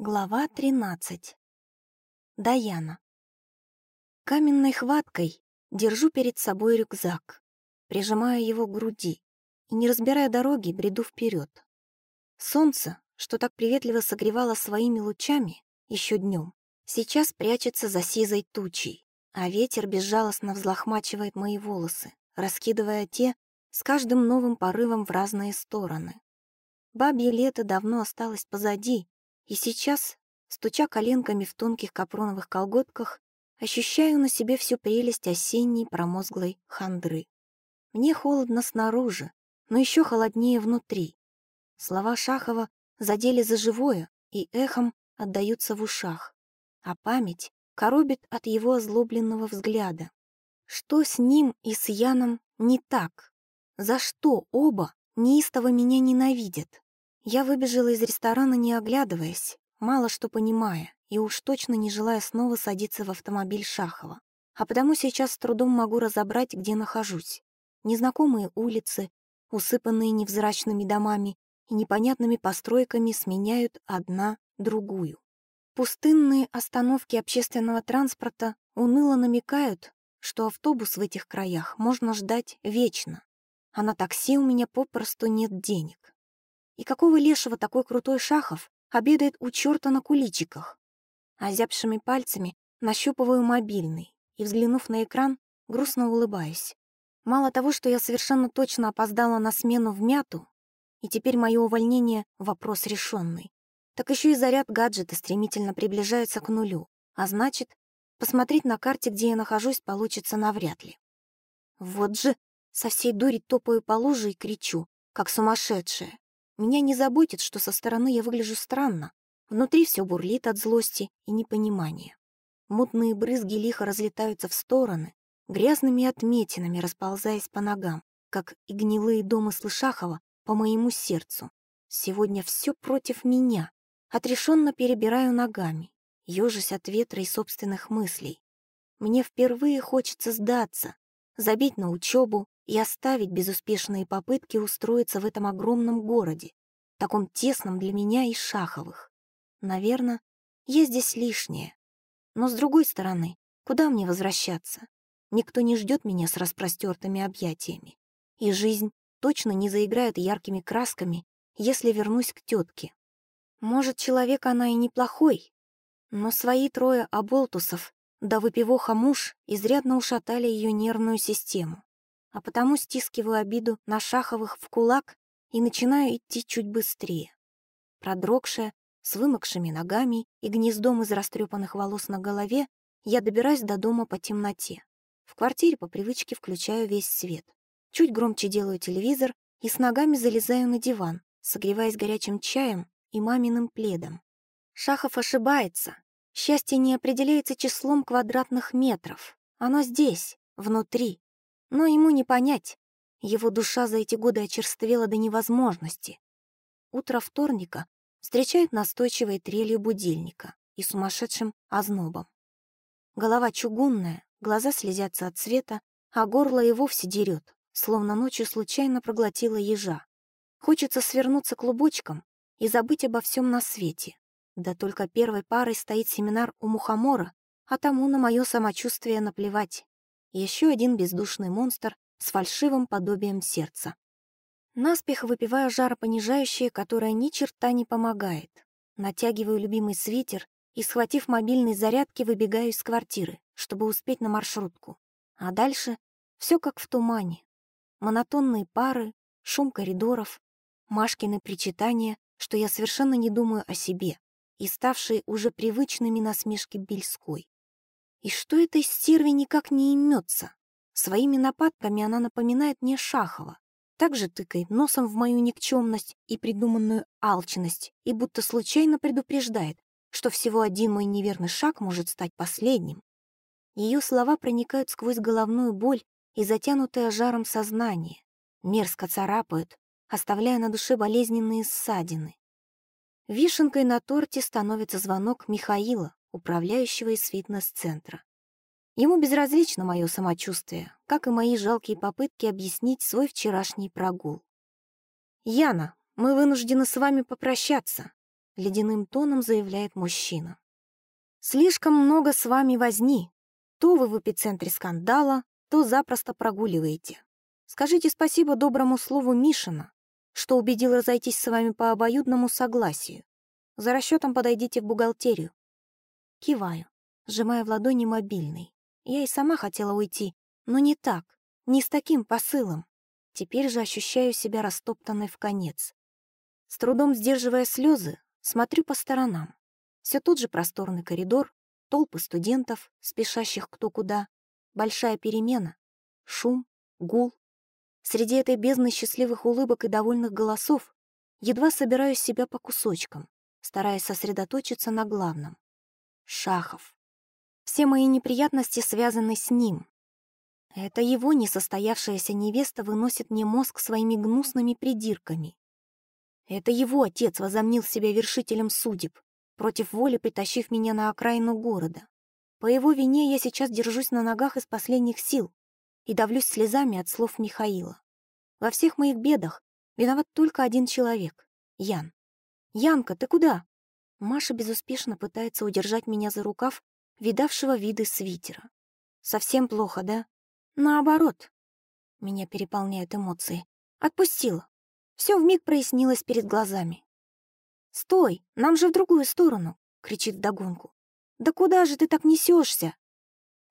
Глава 13. Даяна. Каменной хваткой держу перед собой рюкзак, прижимаю его к груди и, не разбирая дороги, бреду вперед. Солнце, что так приветливо согревало своими лучами еще днем, сейчас прячется за сизой тучей, а ветер безжалостно взлохмачивает мои волосы, раскидывая те с каждым новым порывом в разные стороны. Бабье лето давно осталось позади, и сейчас, стуча коленками в тонких капроновых колготках, ощущаю на себе всю прелесть осенней промозглой хандры. Мне холодно снаружи, но еще холоднее внутри. Слова Шахова задели за живое и эхом отдаются в ушах, а память коробит от его озлобленного взгляда. Что с ним и с Яном не так? За что оба неистово меня ненавидят? Я выбежала из ресторана, не оглядываясь, мало что понимая, и уж точно не желая снова садиться в автомобиль Шахова. А потому сейчас с трудом могу разобрать, где нахожусь. Незнакомые улицы, усыпанные невзрачными домами и непонятными постройками, сменяют одна другую. Пустынные остановки общественного транспорта уныло намекают, что автобус в этих краях можно ждать вечно, а на такси у меня попросту нет денег. И какого лешего такой крутой Шахов обедает у черта на куличиках? Озябшими пальцами нащупываю мобильный и, взглянув на экран, грустно улыбаюсь. Мало того, что я совершенно точно опоздала на смену в мяту, и теперь мое увольнение — вопрос решенный, так еще и заряд гаджета стремительно приближается к нулю, а значит, посмотреть на карте, где я нахожусь, получится навряд ли. Вот же со всей дури топаю по луже и кричу, как сумасшедшая. Меня не заботит, что со стороны я выгляжу странно. Внутри все бурлит от злости и непонимания. Мутные брызги лихо разлетаются в стороны, грязными отметинами расползаясь по ногам, как и гнилые домыслы Шахова по моему сердцу. Сегодня все против меня. Отрешенно перебираю ногами, ежась от ветра и собственных мыслей. Мне впервые хочется сдаться, забить на учебу, и оставить безуспешные попытки устроиться в этом огромном городе, таком тесном для меня и Шаховых. Наверное, я здесь лишняя. Но с другой стороны, куда мне возвращаться? Никто не ждет меня с распростертыми объятиями. И жизнь точно не заиграет яркими красками, если вернусь к тетке. Может, человек она и неплохой, но свои трое оболтусов да выпивоха муж изрядно ушатали ее нервную систему а потому стискиваю обиду на Шаховых в кулак и начинаю идти чуть быстрее. Продрогшая, с вымокшими ногами и гнездом из растрепанных волос на голове, я добираюсь до дома по темноте. В квартире по привычке включаю весь свет. Чуть громче делаю телевизор и с ногами залезаю на диван, согреваясь горячим чаем и маминым пледом. Шахов ошибается. Счастье не определяется числом квадратных метров. Оно здесь, внутри, но ему не понять. Его душа за эти годы очерствела до невозможности. Утро вторника встречает настойчивой трелью будильника и сумасшедшим ознобом. Голова чугунная, глаза слезятся от света, а горло и вовсе дерет, словно ночью случайно проглотила ежа. Хочется свернуться клубочком и забыть обо всем на свете. Да только первой парой стоит семинар у Мухомора, а тому на мое самочувствие наплевать еще один бездушный монстр с фальшивым подобием сердца. Наспех выпиваю жаропонижающее, которое ни черта не помогает. Натягиваю любимый свитер и, схватив мобильный зарядки, выбегаю из квартиры, чтобы успеть на маршрутку. А дальше все как в тумане. Монотонные пары, шум коридоров, Машкины причитания, что я совершенно не думаю о себе, и ставшие уже привычными насмешки Бельской. И что этой стерве никак не имется? Своими нападками она напоминает мне Шахова. Также тыкает носом в мою никчемность и придуманную алчность и будто случайно предупреждает, что всего один мой неверный шаг может стать последним. Ее слова проникают сквозь головную боль и затянутое жаром сознание, мерзко царапают, оставляя на душе болезненные ссадины. Вишенкой на торте становится звонок Михаила, управляющего из фитнес-центра. Ему безразлично мое самочувствие, как и мои жалкие попытки объяснить свой вчерашний прогул. «Яна, мы вынуждены с вами попрощаться», ледяным тоном заявляет мужчина. Слишком много с вами возни. То вы в эпицентре скандала, то запросто прогуливаете. Скажите спасибо доброму слову Мишина, что убедил разойтись с вами по обоюдному согласию. За расчетом подойдите в бухгалтерию. Киваю, сжимая в ладони мобильный. Я и сама хотела уйти, но не так, не с таким посылом. Теперь же ощущаю себя растоптанной в конец. С трудом сдерживая слезы, смотрю по сторонам. Все тот же просторный коридор, толпы студентов, спешащих кто куда, большая перемена, шум, гул. Среди этой бездны счастливых улыбок и довольных голосов едва собираю себя по кусочкам, стараясь сосредоточиться на главном. Шахов. Все мои неприятности связаны с ним. Это его несостоявшаяся невеста выносит мне мозг своими гнусными придирками. Это его отец возомнил себя вершителем судеб, против воли притащив меня на окраину города. По его вине я сейчас держусь на ногах из последних сил и давлюсь слезами от слов Михаила. Во всех моих бедах виноват только один человек — Ян. «Янка, ты куда?» Маша безуспешно пытается удержать меня за рукав, видавшего виды свитера. «Совсем плохо, да?» «Наоборот». Меня переполняют эмоции. «Отпустила. Все вмиг прояснилось перед глазами. «Стой! Нам же в другую сторону!» — кричит вдогонку. «Да куда же ты так несешься?»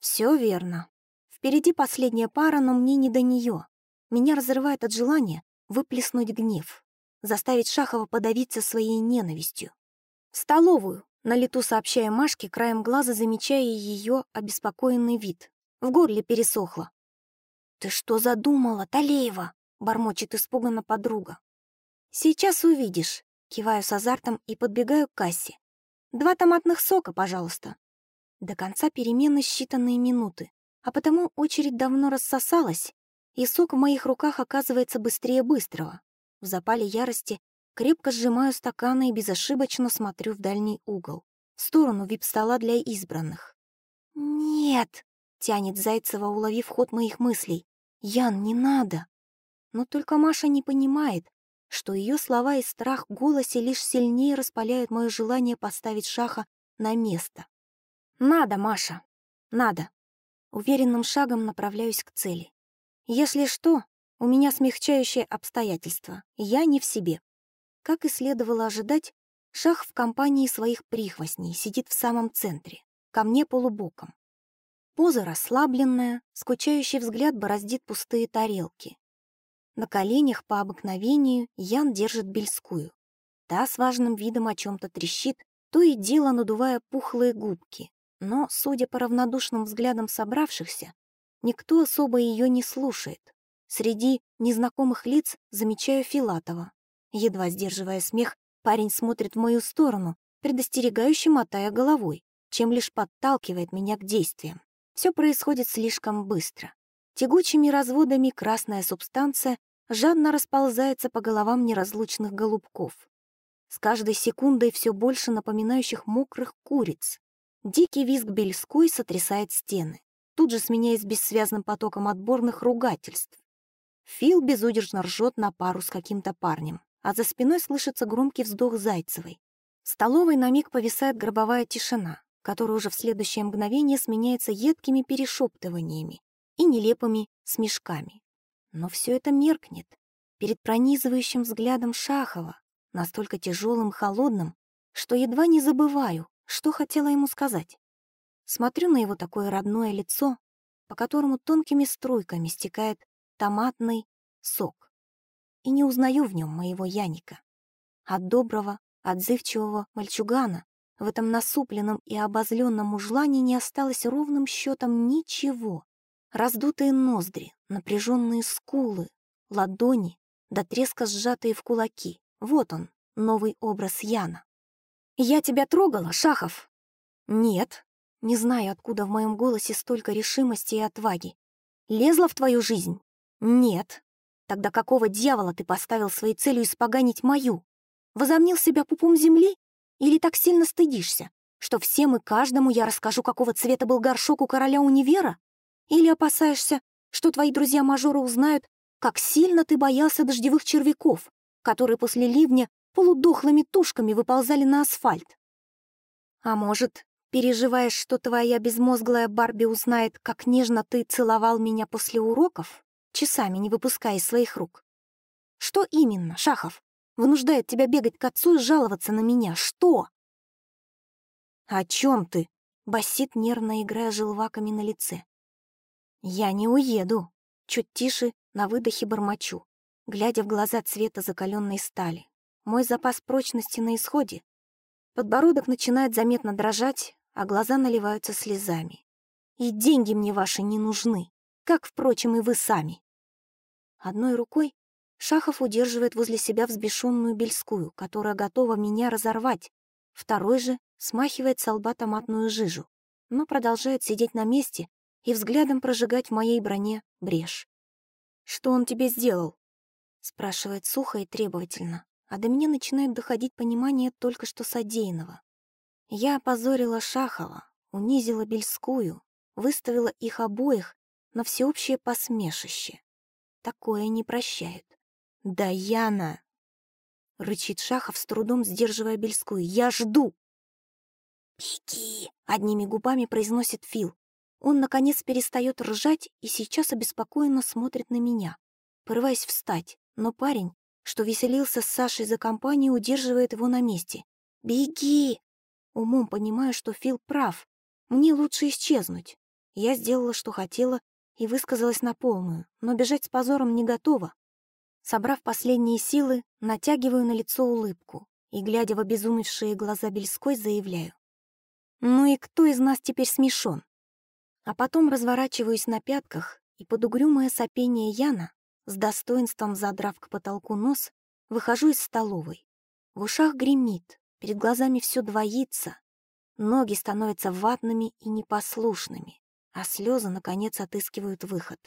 Все верно. Впереди последняя пара, но мне не до нее. Меня разрывает от желания выплеснуть гнев, заставить Шахова подавиться своей ненавистью. «В столовую!» — на лету сообщая Машке, краем глаза замечая ее обеспокоенный вид. В горле пересохло. «Ты что задумала, Талеева?» — бормочет испуганно подруга. «Сейчас увидишь», — киваю с азартом и подбегаю к кассе. «Два томатных сока, пожалуйста». До конца перемены считанные минуты, а потому очередь давно рассосалась, и сок в моих руках оказывается быстрее быстрого. В запале ярости крепко сжимаю стаканы и безошибочно смотрю в дальний угол, в сторону вип-стола для избранных. «Нет!» — тянет Зайцева, уловив ход моих мыслей. «Ян, не надо!» Но только Маша не понимает, что ее слова и страх в голосе лишь сильнее распаляют мое желание поставить Шаха на место. «Надо, Маша, надо!» Уверенным шагом направляюсь к цели. Если что, у меня смягчающее обстоятельство. Я не в себе. Как и следовало ожидать, Шах в компании своих прихвостней сидит в самом центре, ко мне полубоком. Поза расслабленная, скучающий взгляд бороздит пустые тарелки. На коленях по обыкновению Ян держит бельскую. Та с важным видом о чем-то трещит, то и дело надувая пухлые губки. Но, судя по равнодушным взглядам собравшихся, никто особо ее не слушает. Среди незнакомых лиц замечаю Филатова. Едва сдерживая смех, парень смотрит в мою сторону, предостерегающе мотая головой, чем лишь подталкивает меня к действиям. Все происходит слишком быстро. Тягучими разводами красная субстанция жадно расползается по головам неразлучных голубков. С каждой секундой все больше напоминающих мокрых куриц. Дикий визг бельской сотрясает стены, тут же сменяясь бессвязным потоком отборных ругательств. Фил безудержно ржет на пару с каким-то парнем, а за спиной слышится громкий вздох Зайцевой. В столовой на миг повисает гробовая тишина, которая уже в следующее мгновение сменяется едкими перешептываниями, и нелепыми смешками. Но все это меркнет перед пронизывающим взглядом Шахова, настолько тяжелым, холодным, что едва не забываю, что хотела ему сказать. Смотрю на его такое родное лицо, по которому тонкими струйками стекает томатный сок, и не узнаю в нем моего Яника. От доброго, отзывчивого мальчугана в этом насупленном и обозленном мужлане не осталось ровным счетом ничего. Раздутые ноздри, напряженные скулы, ладони, до треска сжатые в кулаки. Вот он, новый образ Яна. «Я тебя трогала, Шахов?» «Нет». Не знаю, откуда в моем голосе столько решимости и отваги. «Лезла в твою жизнь?» «Нет». «Тогда какого дьявола ты поставил своей целью испоганить мою? Возомнил себя пупом земли? Или так сильно стыдишься, что всем и каждому я расскажу, какого цвета был горшок у короля универа? Или опасаешься, что твои друзья-мажоры узнают, как сильно ты боялся дождевых червяков, которые после ливня полудохлыми тушками выползали на асфальт. А может, переживаешь, что твоя безмозглая Барби узнает, как нежно ты целовал меня после уроков, часами не выпуская из своих рук? Что именно, Шахов, вынуждает тебя бегать к отцу и жаловаться на меня? Что? «О чем ты?» — басит, нервно играя желваками на лице. «Я не уеду», — чуть тише, на выдохе бормочу, глядя в глаза цвета закаленной стали. Мой запас прочности на исходе. Подбородок начинает заметно дрожать, а глаза наливаются слезами. И деньги мне ваши не нужны, как, впрочем, и вы сами. Одной рукой Шахов удерживает возле себя взбешенную Бельскую, которая готова меня разорвать, второй же смахивает с лба томатную жижу, но продолжает сидеть на месте и взглядом прожигать в моей броне брешь. «Что он тебе сделал?» — спрашивает сухо и требовательно, а до меня начинает доходить понимание только что содеянного. Я опозорила Шахова, унизила Бельскую, выставила их обоих на всеобщее посмешище. Такое не прощают. «Да, Яна!» — рычит Шахов, с трудом сдерживая Бельскую. «Я жду!» «Беги!» — одними губами произносит Фил. Он, наконец, перестает ржать и сейчас обеспокоенно смотрит на меня, порываясь встать, но парень, что веселился с Сашей за компанию, удерживает его на месте. «Беги!» Умом понимаю, что Фил прав. Мне лучше исчезнуть. Я сделала, что хотела, и высказалась на полную, но бежать с позором не готова. Собрав последние силы, натягиваю на лицо улыбку и, глядя в обезумевшие глаза Бельской, заявляю. Ну и кто из нас теперь смешон? А потом разворачиваюсь на пятках и под угрюмое сопение Яна, с достоинством задрав к потолку нос, выхожу из столовой. В ушах гремит, перед глазами все двоится, ноги становятся ватными и непослушными, а слезы, наконец, отыскивают выход.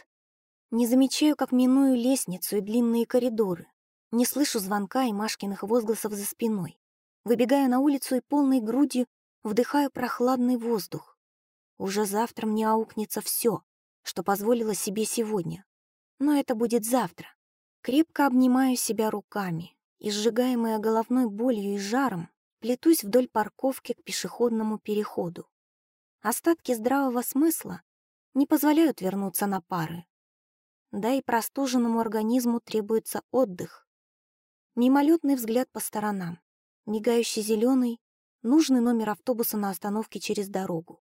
Не замечаю, как миную лестницу и длинные коридоры, не слышу звонка и Машкиных возгласов за спиной. Выбегаю на улицу и полной грудью вдыхаю прохладный воздух. Уже завтра мне аукнется все, что позволила себе сегодня. Но это будет завтра. Крепко обнимаю себя руками и, сжигаемая головной болью и жаром, плетусь вдоль парковки к пешеходному переходу. Остатки здравого смысла не позволяют вернуться на пары. Да и простуженному организму требуется отдых. Мимолетный взгляд по сторонам. Мигающий зеленый, нужный номер автобуса на остановке через дорогу.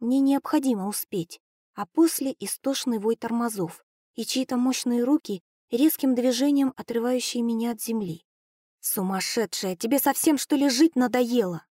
Мне необходимо успеть, а после истошный вой тормозов и чьи-то мощные руки резким движением отрывающие меня от земли. «Сумасшедшая, тебе совсем что ли жить надоело?»